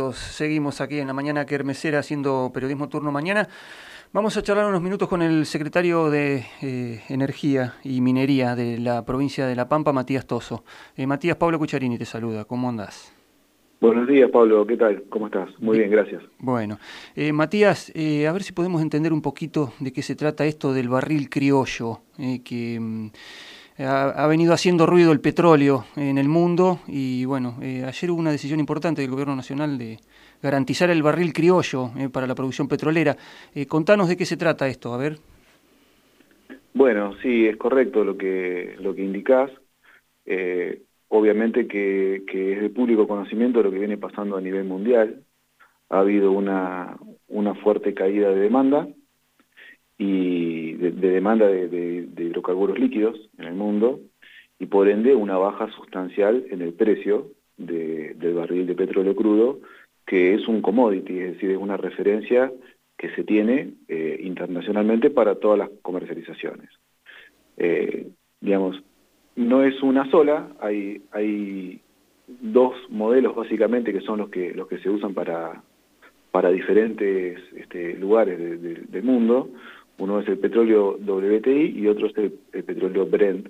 minutos. Seguimos aquí en la mañana Kermesera haciendo periodismo turno mañana. Vamos a charlar unos minutos con el secretario de eh, Energía y Minería de la provincia de La Pampa, Matías Toso. Eh, Matías, Pablo Cucharini te saluda. ¿Cómo andás? Buenos días, Pablo. ¿Qué tal? ¿Cómo estás? Muy bien, gracias. Bueno, eh, Matías, a ver si podemos entender un poquito de qué se trata esto del barril criollo, que mm, ha, venido haciendo ruido el petróleo en el mundo y bueno, eh, ayer hubo una decisión importante del Gobierno Nacional de garantizar el barril criollo eh, para la producción petrolera. Eh, contanos de qué se trata esto, a ver. Bueno, sí, es correcto lo que, lo que indicás. obviamente que, que, es de público conocimiento lo que viene pasando a nivel mundial. Ha habido una, una fuerte caída de demanda y de, demanda de, hidrocarburos líquidos en el mundo y por ende una baja sustancial en el precio del barril de petróleo crudo, que es un commodity, es decir, es una referencia que se tiene eh, internacionalmente para todas las comercializaciones. Eh, digamos, no es una sola, hay, hay dos modelos básicamente que son los que, los que se usan para, para diferentes este, lugares del mundo. Uno es el petróleo WTI y otro es el, petróleo Brent,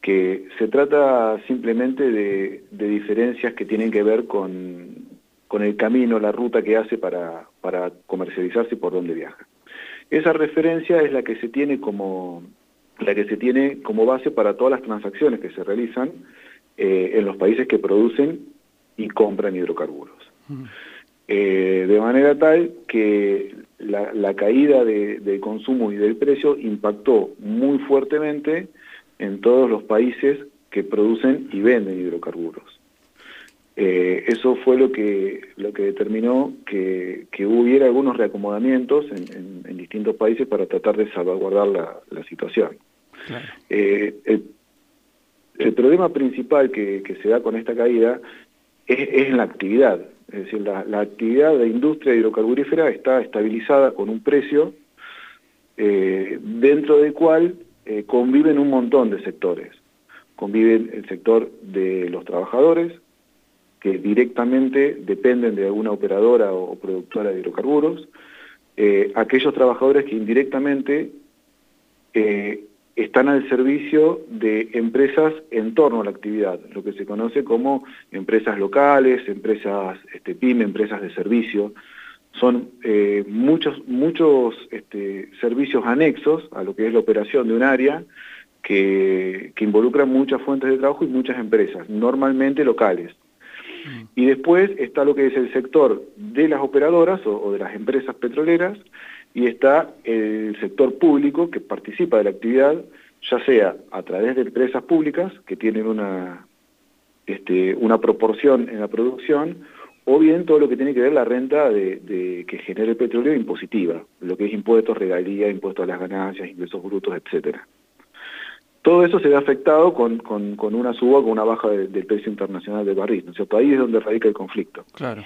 que se trata simplemente de, diferencias que tienen que ver con, el camino, la ruta que hace para, comercializarse y por dónde viaja. Esa referencia es la que se tiene como, la que se tiene como base para todas las transacciones que se realizan eh, en los países que producen y compran hidrocarburos. Eh, de manera tal que la, caída de, consumo y del precio impactó muy fuertemente en todos los países que producen y venden hidrocarburos. Eh, eso fue lo que, lo que determinó que, hubiera algunos reacomodamientos en, distintos países para tratar de salvaguardar la, situación. Eh, el, problema principal que, se da con esta caída es, es la actividad. Es decir, la, actividad de industria hidrocarburífera está estabilizada con un precio eh, dentro del cual eh, conviven un montón de sectores. Conviven el sector de los trabajadores, que directamente dependen de alguna operadora o productora de hidrocarburos, eh, aquellos trabajadores que indirectamente están al servicio de empresas en torno a la actividad, lo que se conoce como empresas locales, empresas este, PYME, empresas de servicio. Son eh, muchos, muchos este, servicios anexos a lo que es la operación de un área que, involucran muchas fuentes de trabajo y muchas empresas, normalmente locales. Mm. Y después está lo que es el sector de las operadoras o de las empresas petroleras, y está el sector público que participa de la actividad, ya sea a través de empresas públicas que tienen una, este, una proporción en la producción, o bien todo lo que tiene que ver la renta de, que genera el petróleo impositiva, lo que es impuestos, regalías, impuestos a las ganancias, ingresos brutos, etcétera. Todo eso se ve afectado con, una suba, con una baja del precio internacional del barril, ¿no es cierto? Ahí es donde radica el conflicto. Claro.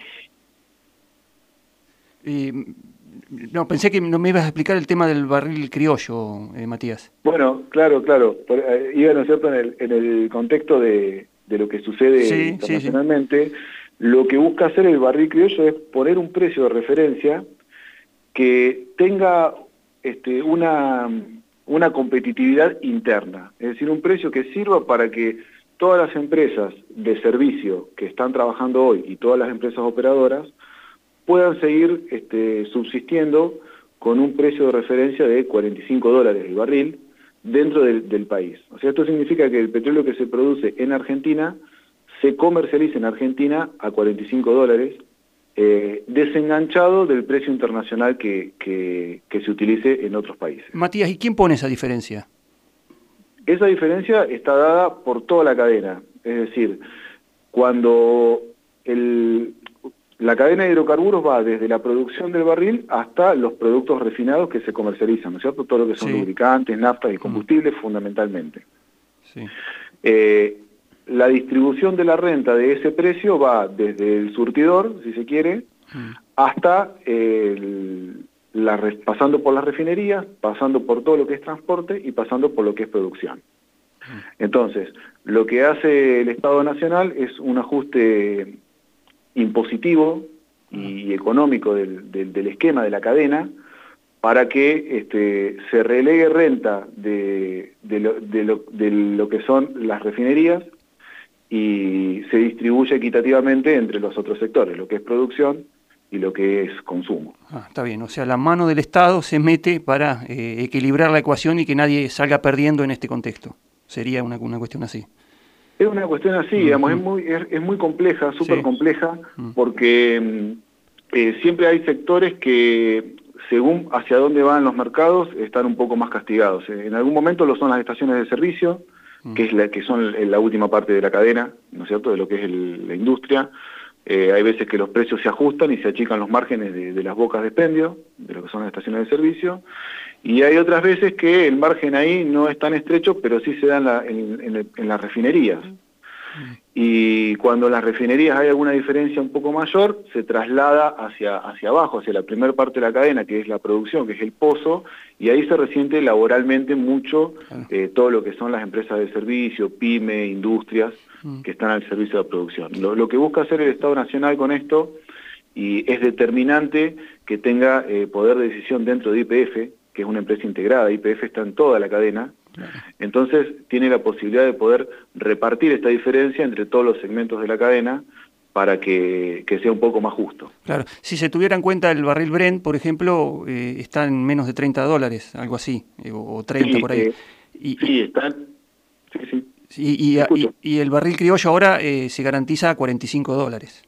Y no, pensé que no me ibas a explicar el tema del barril criollo, eh, Matías. Bueno, claro, claro. Eh, iba, ¿no es cierto?, en el, contexto de, lo que sucede internacionalmente. Lo que busca hacer el barril criollo es poner un precio de referencia que tenga este, una, una competitividad interna. Es decir, un precio que sirva para que todas las empresas de servicio que están trabajando hoy y todas las empresas operadoras puedan seguir este, subsistiendo con un precio de referencia de 45 dólares el barril dentro del, país. O sea, esto significa que el petróleo que se produce en Argentina se comercializa en Argentina a 45 dólares, eh, desenganchado del precio internacional que, que, se utilice en otros países. Matías, ¿y quién pone esa diferencia? Esa diferencia está dada por toda la cadena. Es decir, cuando el, la cadena de hidrocarburos va desde la producción del barril hasta los productos refinados que se comercializan, ¿no es cierto? Todo lo que son lubricantes, naftas y combustibles fundamentalmente. Eh, la distribución de la renta de ese precio va desde el surtidor, si se quiere, hasta la, pasando por las refinerías, pasando por todo lo que es transporte y pasando por lo que es producción. Entonces, lo que hace el Estado Nacional es un ajuste impositivo y económico del, esquema de la cadena para que este, se relegue renta de, lo, de, lo, que son las refinerías y se distribuye equitativamente entre los otros sectores, lo que es producción y lo que es consumo. Ah, está bien, o sea, la mano del Estado se mete para eh, equilibrar la ecuación y que nadie salga perdiendo en este contexto. Sería una, una cuestión así. Es una cuestión así, digamos, es muy, es, muy compleja, súper compleja, porque mm, eh, siempre hay sectores que, según hacia dónde van los mercados, están un poco más castigados. Eh, en algún momento lo son las estaciones de servicio, que, es la, que son la última parte de la cadena, ¿no es cierto?, de lo que es la industria. Eh, hay veces que los precios se ajustan y se achican los márgenes de, las bocas de expendio, de lo que son las estaciones de servicio, y hay otras veces que el margen ahí no es tan estrecho, pero sí se da en, las refinerías. Y cuando en las refinerías hay alguna diferencia un poco mayor, se traslada hacia, hacia abajo, hacia la primera parte de la cadena, que es la producción, que es el pozo, y ahí se resiente laboralmente mucho eh, todo lo que son las empresas de servicio, pyme, industrias, que están al servicio de la producción. Lo, que busca hacer el Estado Nacional con esto, y es determinante que tenga eh, poder de decisión dentro de IPF, que es una empresa integrada, IPF está en toda la cadena, entonces tiene la posibilidad de poder repartir esta diferencia entre todos los segmentos de la cadena para que, sea un poco más justo. Claro, si se tuviera en cuenta el barril Brent, por ejemplo, eh, está en menos de 30 dólares, algo así, eh, o 30 por ahí. Y, sí, están... Sí, sí. Y, el barril criollo ahora se garantiza a 45 dólares.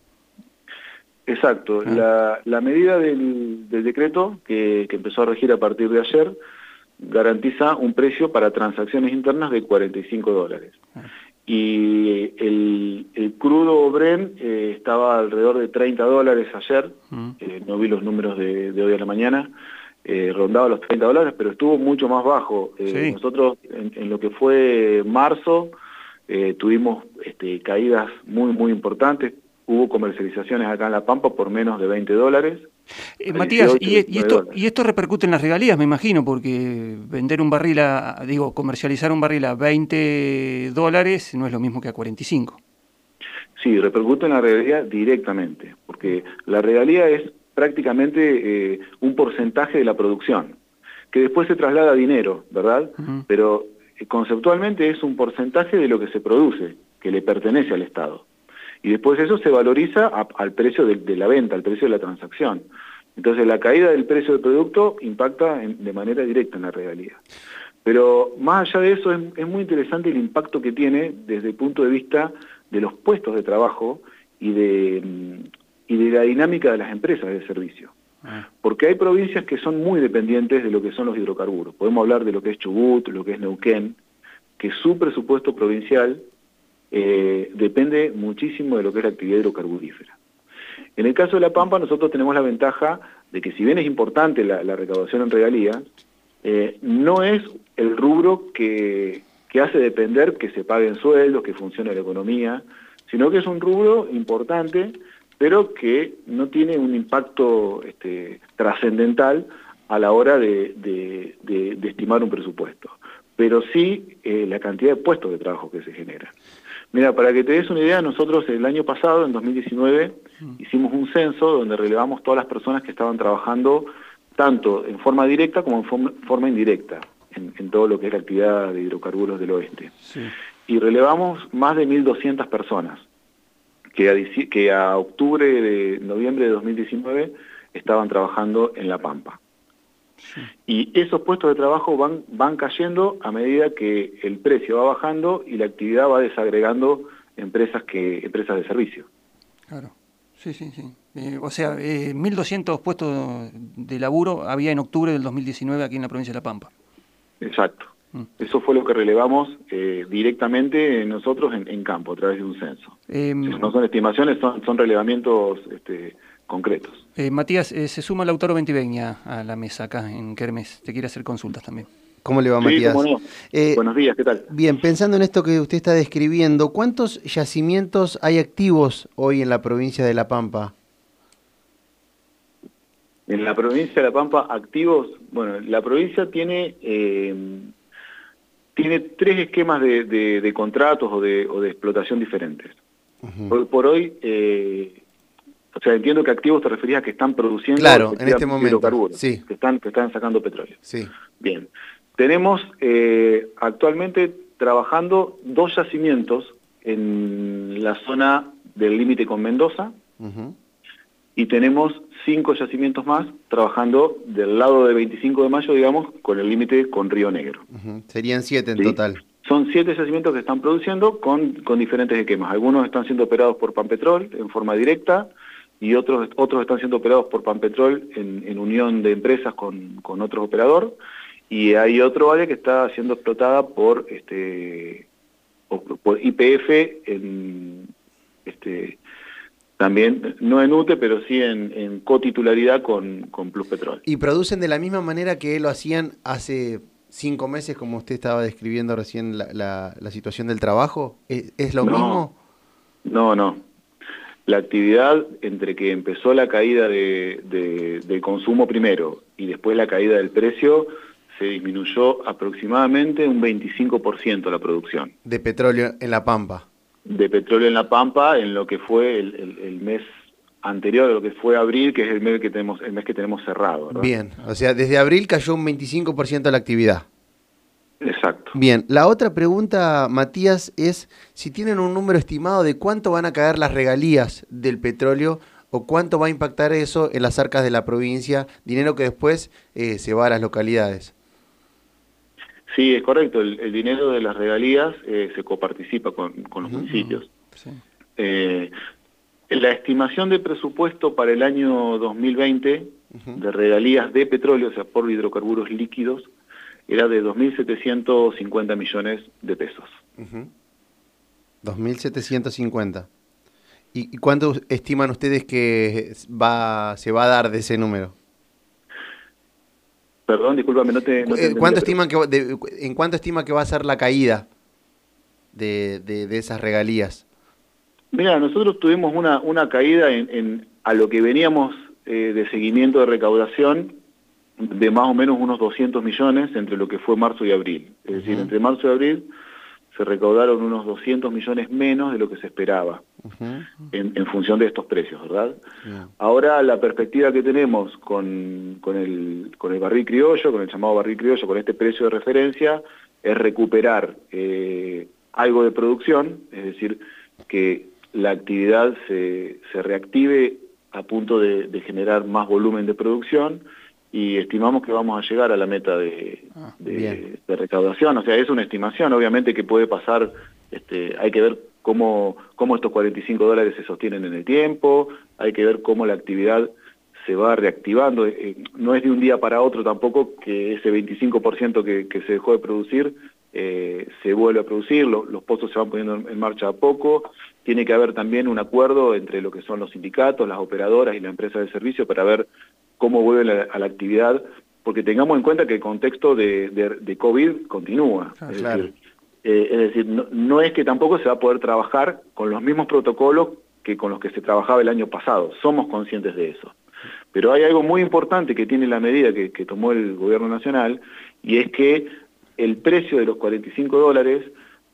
Exacto. Ah. La, medida del, decreto que, empezó a regir a partir de ayer garantiza un precio para transacciones internas de 45 dólares. Ah. Y el, crudo Bren eh, estaba alrededor de 30 dólares ayer, mm. eh, no vi los números de, hoy a la mañana, eh, rondaba los 30 dólares, pero estuvo mucho más bajo. Nosotros en, lo que fue marzo tuvimos este, caídas muy, muy importantes, hubo comercializaciones acá en La Pampa por menos de 20 dólares. Eh, Matías, y, esto, y esto repercute en las regalías, me imagino, porque vender un barril a, digo, comercializar un barril a 20 dólares no es lo mismo que a 45. Sí, repercute en la regalía directamente, porque la regalía es prácticamente eh, un porcentaje de la producción, que después se traslada a dinero, ¿verdad? Pero eh, conceptualmente es un porcentaje de lo que se produce, que le pertenece al Estado y después eso se valoriza al precio de, la venta, al precio de la transacción. Entonces la caída del precio del producto impacta de manera directa en la realidad. Pero más allá de eso es, muy interesante el impacto que tiene desde el punto de vista de los puestos de trabajo y de, mm, y de la dinámica de las empresas de servicio. Ah. Porque hay provincias que son muy dependientes de lo que son los hidrocarburos. Podemos hablar de lo que es Chubut, lo que es Neuquén, que su presupuesto provincial eh, depende muchísimo de lo que es la actividad hidrocarburífera. En el caso de La Pampa nosotros tenemos la ventaja de que si bien es importante la, recaudación en regalías, eh, no es el rubro que, hace depender que se paguen sueldos, que funcione la economía, sino que es un rubro importante, pero que no tiene un impacto este, trascendental a la hora de, estimar un presupuesto, pero sí eh, la cantidad de puestos de trabajo que se generan. Mira, para que te des una idea, nosotros el año pasado, en 2019, mm. hicimos un censo donde relevamos todas las personas que estaban trabajando tanto en forma directa como en forma, indirecta en, todo lo que es la actividad de hidrocarburos del oeste. Y relevamos más de 1.200 personas que a, que a octubre de noviembre de 2019 estaban trabajando en La Pampa. Y esos puestos de trabajo van, van cayendo a medida que el precio va bajando y la actividad va desagregando empresas, que, empresas de servicio. Claro, sí, sí, sí. Eh, o sea, eh, 1.200 puestos de laburo había en octubre del 2019 aquí en la provincia de La Pampa. Exacto. Mm. Eso fue lo que relevamos eh, directamente nosotros en, campo, a través de un censo. Em, no son estimaciones, son, son relevamientos este, concretos. Eh, Matías, eh, se suma Lautaro Ventivegna a la mesa acá en Kermes. Te quiere hacer consultas también. ¿Cómo le va, Matías? Eh, Buenos días, ¿qué tal? Bien, pensando en esto que usted está describiendo, ¿cuántos yacimientos hay activos hoy en la provincia de La Pampa? En la provincia de La Pampa, activos, bueno, la provincia tiene, tiene tres esquemas de, contratos o de, explotación diferentes. por, hoy, o sea, entiendo que activos te referías a que están produciendo claro, en este momento, hidrocarburos, sí. que, están, que están sacando petróleo. Sí. Bien. Tenemos eh, actualmente trabajando dos yacimientos en la zona del límite con Mendoza y tenemos cinco yacimientos más trabajando del lado de 25 de mayo, digamos, con el límite con Río Negro. Serían siete en total. Son siete yacimientos que están produciendo con, con diferentes esquemas. Algunos están siendo operados por Panpetrol en forma directa y otros, otros están siendo operados por Panpetrol en, en unión de empresas con, con otro operador y hay otro área que está siendo explotada por este por IPF en este también, no en UTE, pero sí en, en cotitularidad con, con Plus Petrol. ¿Y producen de la misma manera que lo hacían hace cinco meses, como usted estaba describiendo recién la, la, situación del trabajo? ¿Es, lo mismo? No, no. La actividad entre que empezó la caída de, de, del consumo primero y después la caída del precio se disminuyó aproximadamente un 25% la producción. De petróleo en La Pampa. De petróleo en La Pampa en lo que fue el, el, mes anterior, lo que fue abril, que es el mes que tenemos, el mes que tenemos cerrado. Bien, o sea, desde abril cayó un 25% de la actividad. Exacto. Bien, la otra pregunta, Matías, es si tienen un número estimado de cuánto van a caer las regalías del petróleo o cuánto va a impactar eso en las arcas de la provincia, dinero que después eh, se va a las localidades. Sí, es correcto. El, dinero de las regalías eh, se coparticipa con, con los municipios. Eh, la estimación de presupuesto para el año 2020 de regalías de petróleo, o sea, por hidrocarburos líquidos, era de 2.750 millones de pesos. 2.750. ¿Y, ¿Y cuánto estiman ustedes que va, se va a dar de ese número? Perdón, discúlpame, no te... No eh, ¿Cuánto estiman que, ¿En cuánto estima que va a ser la caída de, de, esas regalías? Mira, nosotros tuvimos una, una caída en, a lo que veníamos eh, de seguimiento de recaudación de más o menos unos 200 millones entre lo que fue marzo y abril. Es decir, entre marzo y abril se recaudaron unos 200 millones menos de lo que se esperaba en, función de estos precios, ¿verdad? Ahora la perspectiva que tenemos con, con, el, con el barril criollo, con el llamado barril criollo, con este precio de referencia, es recuperar eh, algo de producción, es decir, que la actividad se, se reactive a punto de, de generar más volumen de producción, y estimamos que vamos a llegar a la meta de, ah, de, O sea, es una estimación, obviamente que puede pasar, este, hay que ver cómo, cómo estos 45 dólares se sostienen en el tiempo, hay que ver cómo la actividad se va reactivando. Eh, no es de un día para otro tampoco que ese 25% que, que se dejó de producir eh, se vuelve a producir, los pozos se van poniendo en marcha a poco, tiene que haber también un acuerdo entre lo que son los sindicatos, las operadoras y la empresa de servicio para ver cómo vuelve a la actividad, porque tengamos en cuenta que el contexto de, de, COVID continúa. Ah, es, decir, eh, es decir, no, es que tampoco se va a poder trabajar con los mismos protocolos que con los que se trabajaba el año pasado, somos conscientes de eso. Pero hay algo muy importante que tiene la medida que, que tomó el gobierno nacional, y es que el precio de los 45 dólares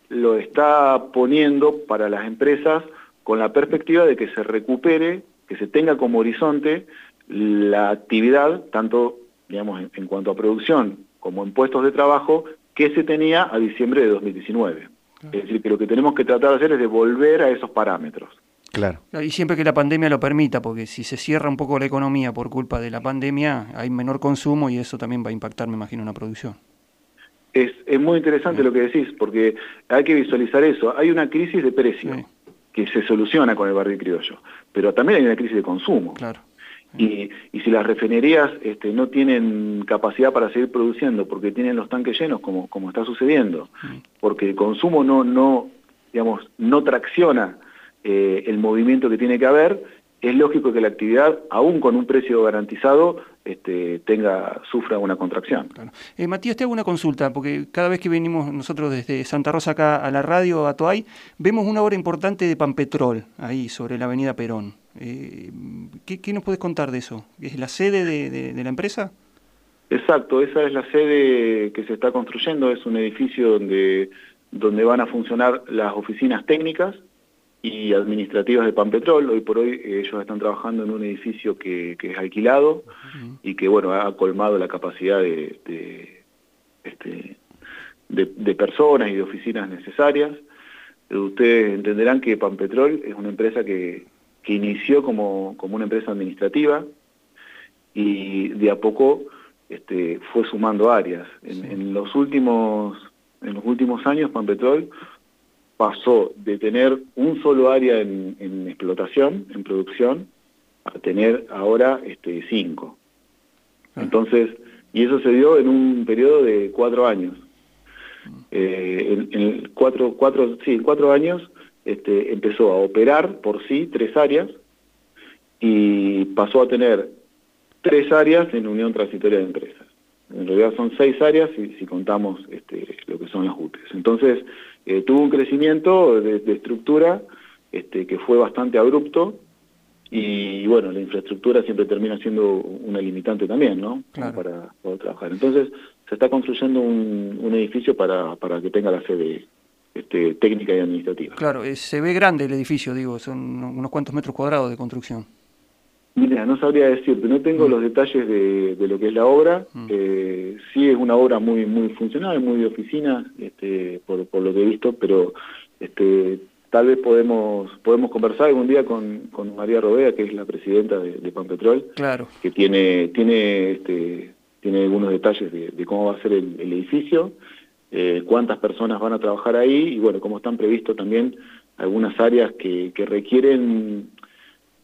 lo está poniendo para las empresas con la perspectiva de que se recupere, que se tenga como horizonte la actividad, tanto digamos, en, cuanto a producción como en puestos de trabajo, que se tenía a diciembre de 2019. Es decir, que lo que tenemos que tratar de hacer es de volver a esos parámetros. Claro. Y siempre que la pandemia lo permita, porque si se cierra un poco la economía por culpa de la pandemia, hay menor consumo y eso también va a impactar, me imagino, en la producción. Es, es muy interesante lo que decís, porque hay que visualizar eso. Hay una crisis de precio que se soluciona con el barril criollo, pero también hay una crisis de consumo. Claro. Y, y, si las refinerías este, no tienen capacidad para seguir produciendo porque tienen los tanques llenos, como, como está sucediendo, porque el consumo no, no, digamos, no tracciona eh, el movimiento que tiene que haber, es lógico que la actividad, aún con un precio garantizado, este, tenga, sufra una contracción. Eh, Matías, te hago una consulta, porque cada vez que venimos nosotros desde Santa Rosa acá a la radio, a Toay, vemos una obra importante de Panpetrol, ahí sobre la avenida Perón. Eh, ¿qué, nos puedes contar de eso? ¿Es la sede de, la empresa? Exacto, esa es la sede que se está construyendo, es un edificio donde, donde van a funcionar las oficinas técnicas, y administrativas de Panpetrol. Hoy por hoy eh, ellos están trabajando en un edificio que, es alquilado y que bueno ha colmado la capacidad de, este, de, personas y de oficinas necesarias. ustedes entenderán que Panpetrol es una empresa que, que inició como, como una empresa administrativa y de a poco este, fue sumando áreas. En, en, los últimos en los últimos años Panpetrol pasó de tener un solo área en, explotación, en producción, a tener ahora este, cinco. Ah. Entonces, y eso se dio en un periodo de cuatro años. Eh, en, cuatro, cuatro, sí, cuatro años este, empezó a operar por sí tres áreas y pasó a tener tres áreas en unión transitoria de empresas. En realidad son seis áreas si, si contamos este, lo que son las UTES. Entonces, eh, tuvo un crecimiento de, estructura este, que fue bastante abrupto y bueno, la infraestructura siempre termina siendo una limitante también, ¿no? Para poder trabajar. Entonces, se está construyendo un, edificio para, para que tenga la sede este, técnica y administrativa. Claro, eh, se ve grande el edificio, digo, son unos cuantos metros cuadrados de construcción. Mira, no sabría decirte, no tengo mm. los detalles de, lo que es la obra. Mm. Eh, sí es una obra muy muy funcional, muy de oficina, este, por, lo que he visto, pero este, tal vez podemos podemos conversar algún día con, con María Robea, que es la presidenta de, de Panpetrol, claro. que tiene tiene este, tiene algunos detalles de, cómo va a ser el, edificio, eh, cuántas personas van a trabajar ahí y bueno, cómo están previstos también algunas áreas que, que requieren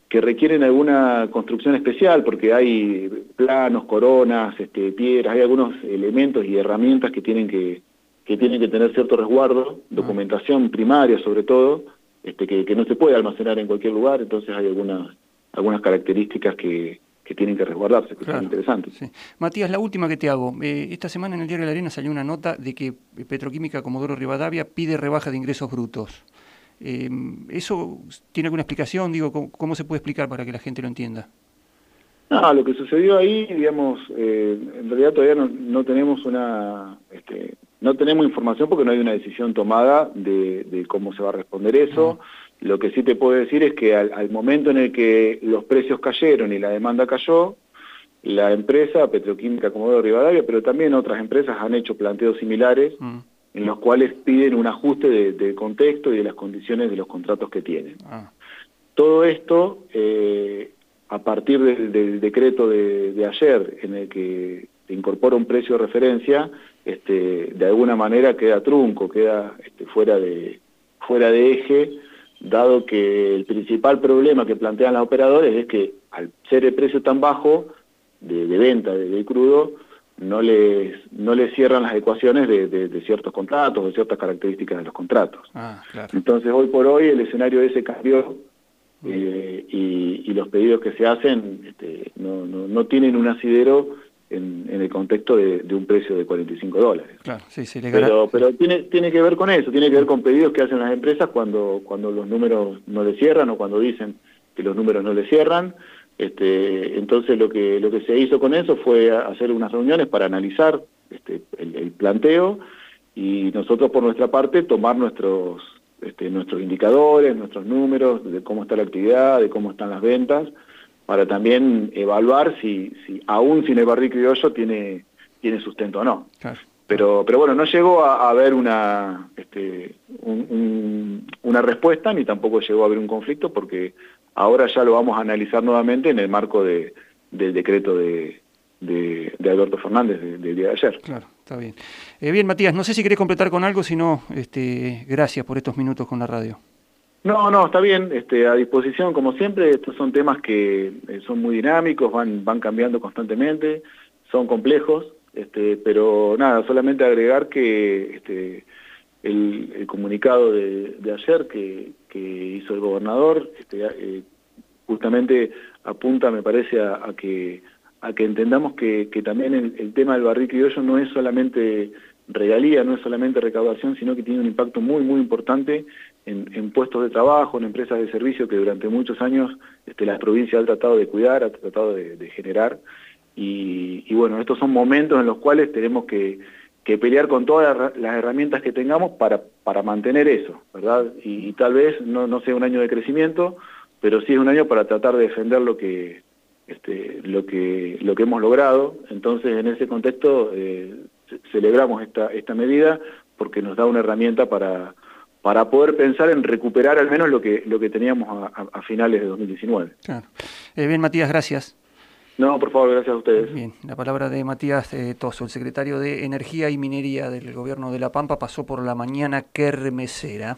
que requieren alguna construcción especial porque hay planos, coronas, este, piedras, hay algunos elementos y herramientas que tienen que, que tienen que tener cierto resguardo, documentación primaria sobre todo, este, que, no se puede almacenar en cualquier lugar, entonces hay algunas, algunas características que, que tienen que resguardarse, que son interesantes. Matías, la última que te hago. Eh, esta semana en el Diario de la Arena salió una nota de que Petroquímica Comodoro Rivadavia pide rebaja de ingresos brutos. Eh, ¿Eso tiene alguna explicación? Digo, ¿cómo, se puede explicar para que la gente lo entienda? No, lo que sucedió ahí, digamos, eh, en realidad todavía no, tenemos una, este, no tenemos información porque no hay una decisión tomada de, cómo se va a responder eso. Lo que sí te puedo decir es que al, momento en el que los precios cayeron y la demanda cayó, la empresa Petroquímica Comodoro Rivadavia, pero también otras empresas han hecho planteos similares en los cuales piden un ajuste de, contexto y de las condiciones de los contratos que tienen. Ah. Todo esto, eh, a partir del, decreto de, ayer, en el que se incorpora un precio de referencia, este, de alguna manera queda trunco, queda este, fuera, de, fuera de eje, dado que el principal problema que plantean los operadores es que al ser el precio tan bajo de, venta de crudo, no les, no les cierran las ecuaciones de, ciertos contratos, de ciertas características de los contratos. Ah, Entonces, hoy por hoy el escenario ese cambió mm. eh, y, los pedidos que se hacen este, no, no, tienen un asidero en, el contexto de, un precio de 45 dólares. Claro, sí, sí, pero pero tiene, tiene que ver con eso, tiene que ver con pedidos que hacen las empresas cuando, cuando los números no le cierran o cuando dicen que los números no le cierran este, entonces lo que, lo que se hizo con eso fue hacer unas reuniones para analizar este, el, planteo y nosotros por nuestra parte tomar nuestros, este, nuestros indicadores, nuestros números, de cómo está la actividad, de cómo están las ventas, para también evaluar si, si aún sin el barril criollo tiene, tiene sustento o no. Pero, pero bueno, no llegó a, haber una, este, una respuesta ni tampoco llegó a haber un conflicto porque Ahora ya lo vamos a analizar nuevamente en el marco de, del decreto de, de, Alberto Fernández del día de ayer. Claro, está bien. Eh, bien, Matías, no sé si querés completar con algo, si no, este, gracias por estos minutos con la radio. No, no, está bien, este, a disposición como siempre, estos son temas que eh, son muy dinámicos, van, van cambiando constantemente, son complejos, este, pero nada, solamente agregar que este, el, comunicado de, ayer que, hizo el gobernador eh, justamente apunta, me parece, a, que, a que entendamos que, también el, tema del barril criollo no es solamente regalía, no es solamente recaudación, sino que tiene un impacto muy, muy importante en, puestos de trabajo, en empresas de servicio que durante muchos años este, la provincia ha tratado de cuidar, ha tratado de, generar. Y, y, bueno, estos son momentos en los cuales tenemos que, pelear con todas las herramientas que tengamos para, para mantener eso, ¿verdad? Y, tal vez no, no sea un año de crecimiento, pero sí es un año para tratar de defender lo que, este, lo que, lo que hemos logrado. Entonces, en ese contexto, eh, celebramos esta, esta medida porque nos da una herramienta para, para poder pensar en recuperar al menos lo que, lo que teníamos a, finales de 2019. Claro. Eh, bien, Matías, gracias. No, por favor, gracias a ustedes. Bien, la palabra de Matías eh, Toso, el secretario de Energía y Minería del Gobierno de La Pampa, pasó por la mañana kermesera.